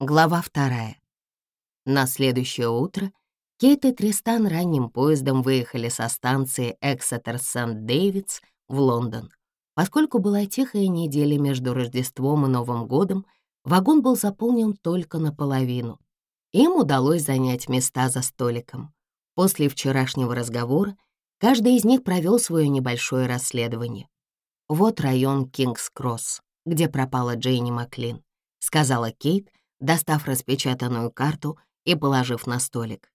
Глава вторая. На следующее утро Кейт и Тристан ранним поездом выехали со станции Эксетер Сент-Дэвидс в Лондон. Поскольку была тихая неделя между Рождеством и Новым годом, вагон был заполнен только наполовину. Им удалось занять места за столиком. После вчерашнего разговора каждый из них провел свое небольшое расследование. Вот район Кингс-Кросс, где пропала Джейни Маклин, сказала Кейт — достав распечатанную карту и положив на столик.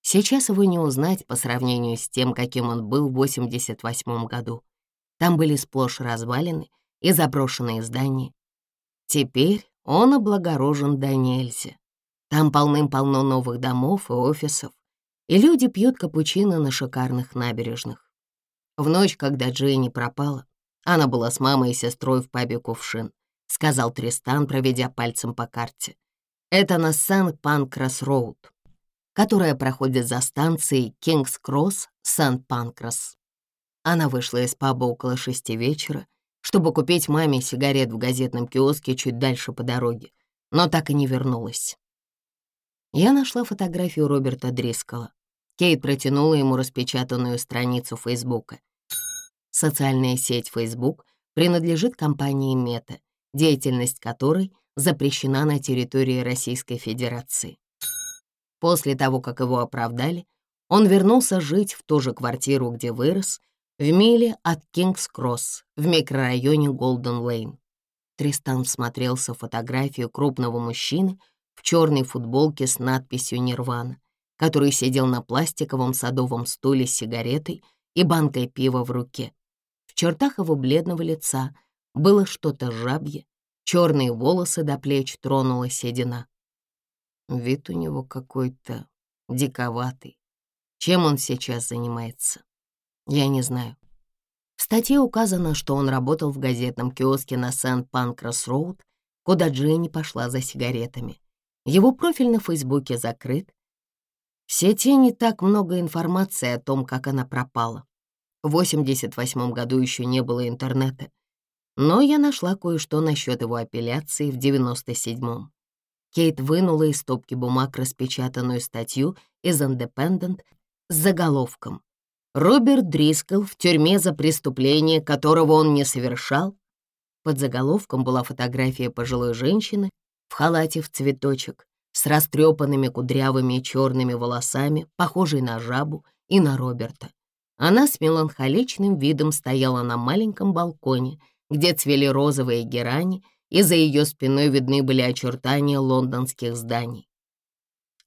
Сейчас его не узнать по сравнению с тем, каким он был в 88 году. Там были сплошь развалины и заброшенные здания. Теперь он облагорожен до нельзя. Там полным-полно новых домов и офисов, и люди пьют капучино на шикарных набережных. В ночь, когда Дженни пропала, она была с мамой и сестрой в пабе «Кувшин», — сказал Тристан, проведя пальцем по карте. Это на Сент-Панкрас-Роуд, которая проходит за станцией Кингс-Кросс, Сент-Панкрас. Она вышла из паба около шести вечера, чтобы купить маме сигарет в газетном киоске чуть дальше по дороге, но так и не вернулась. Я нашла фотографию Роберта Дрискала. Кейт протянула ему распечатанную страницу Фейсбука. Социальная сеть Facebook принадлежит компании Мета, деятельность которой — запрещена на территории Российской Федерации. После того, как его оправдали, он вернулся жить в ту же квартиру, где вырос, в миле от Кингс-Кросс в микрорайоне Голден-Лейн. Тристан смотрелся в фотографию крупного мужчины в черной футболке с надписью «Нирвана», который сидел на пластиковом садовом стуле с сигаретой и банкой пива в руке. В чертах его бледного лица было что-то жабье, Черные волосы до плеч тронула седина. Вид у него какой-то диковатый. Чем он сейчас занимается? Я не знаю. В статье указано, что он работал в газетном киоске на Сент-Панкрас-Роуд, куда Дженни пошла за сигаретами. Его профиль на Фейсбуке закрыт. В сети не так много информации о том, как она пропала. В 88 году еще не было интернета. Но я нашла кое-что насчет его апелляции в 97-м. Кейт вынула из стопки бумаг распечатанную статью из «Индепендент» с заголовком «Роберт Дрискл в тюрьме за преступление, которого он не совершал». Под заголовком была фотография пожилой женщины в халате в цветочек с растрепанными кудрявыми черными волосами, похожей на жабу и на Роберта. Она с меланхоличным видом стояла на маленьком балконе — где цвели розовые герани, и за ее спиной видны были очертания лондонских зданий.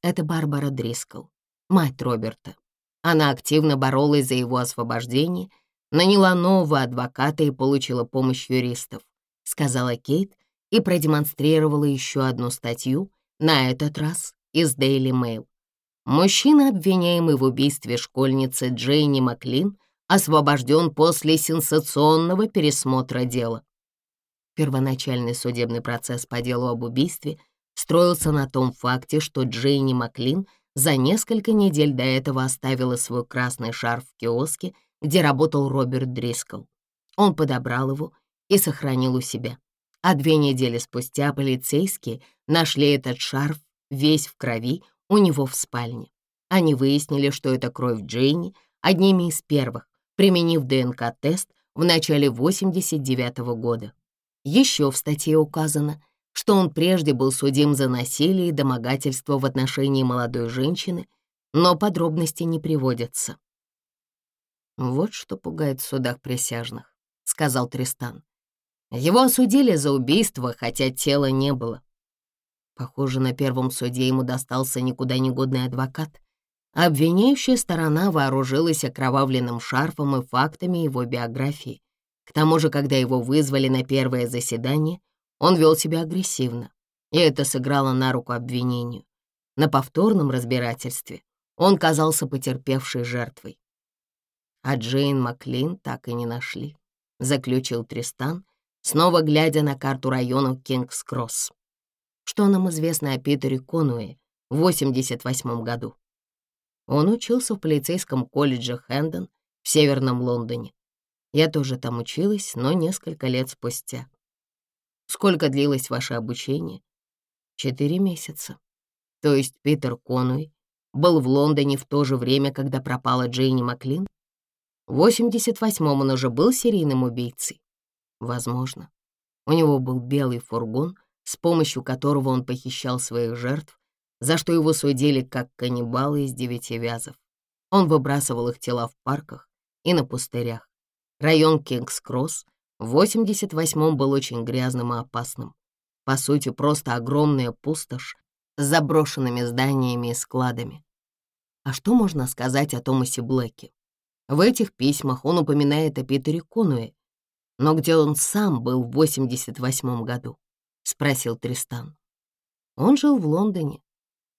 Это Барбара Дрискл, мать Роберта. Она активно боролась за его освобождение, наняла нового адвоката и получила помощь юристов, сказала Кейт и продемонстрировала еще одну статью, на этот раз из Daily Mail. Мужчина, обвиняемый в убийстве школьницы Джейни Маклин, освобожден после сенсационного пересмотра дела. Первоначальный судебный процесс по делу об убийстве строился на том факте, что Джейни Маклин за несколько недель до этого оставила свой красный шарф в киоске, где работал Роберт Дрискл. Он подобрал его и сохранил у себя. А две недели спустя полицейские нашли этот шарф весь в крови у него в спальне. Они выяснили, что это кровь Джейни, одними из первых, применив ДНК-тест в начале 89 -го года. Еще в статье указано, что он прежде был судим за насилие и домогательство в отношении молодой женщины, но подробности не приводятся. «Вот что пугает в судах присяжных», — сказал Тристан. «Его осудили за убийство, хотя тела не было». Похоже, на первом суде ему достался никуда негодный адвокат, Обвиняющая сторона вооружилась окровавленным шарфом и фактами его биографии. К тому же, когда его вызвали на первое заседание, он вел себя агрессивно, и это сыграло на руку обвинению. На повторном разбирательстве он казался потерпевшей жертвой. А Джейн Маклин так и не нашли, заключил Тристан, снова глядя на карту района Кингс-Кросс. Что нам известно о Питере Конуэ в 88 году? Он учился в полицейском колледже Хэндон в Северном Лондоне. Я тоже там училась, но несколько лет спустя. Сколько длилось ваше обучение? Четыре месяца. То есть Питер Конуэй был в Лондоне в то же время, когда пропала Джейни Маклин? В 88-м он уже был серийным убийцей? Возможно. У него был белый фургон, с помощью которого он похищал своих жертв, за что его судили как каннибалы из девяти вязов. Он выбрасывал их тела в парках и на пустырях. Район Кингс-Кросс в 88-м был очень грязным и опасным. По сути, просто огромная пустошь с заброшенными зданиями и складами. А что можно сказать о Томасе Блэке? В этих письмах он упоминает о Питере Конуэ, но где он сам был в 88-м году? — спросил Тристан. Он жил в Лондоне,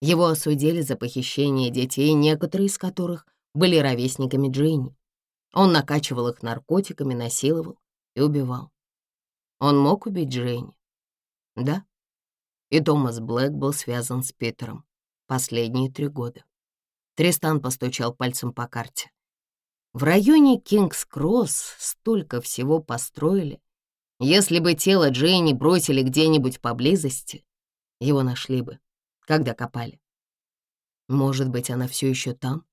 его осудили за похищение детей, некоторые из которых были ровесниками Джейни. Он накачивал их наркотиками, насиловал и убивал. Он мог убить Джейни? Да. И Томас Блэк был связан с Питером последние три года. Тристан постучал пальцем по карте. В районе Кингс-Кросс столько всего построили. Если бы тело Джейни бросили где-нибудь поблизости, его нашли бы когда копали. Может быть, она все еще там,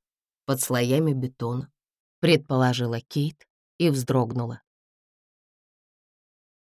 под слоями бетона, предположила Кейт и вздрогнула.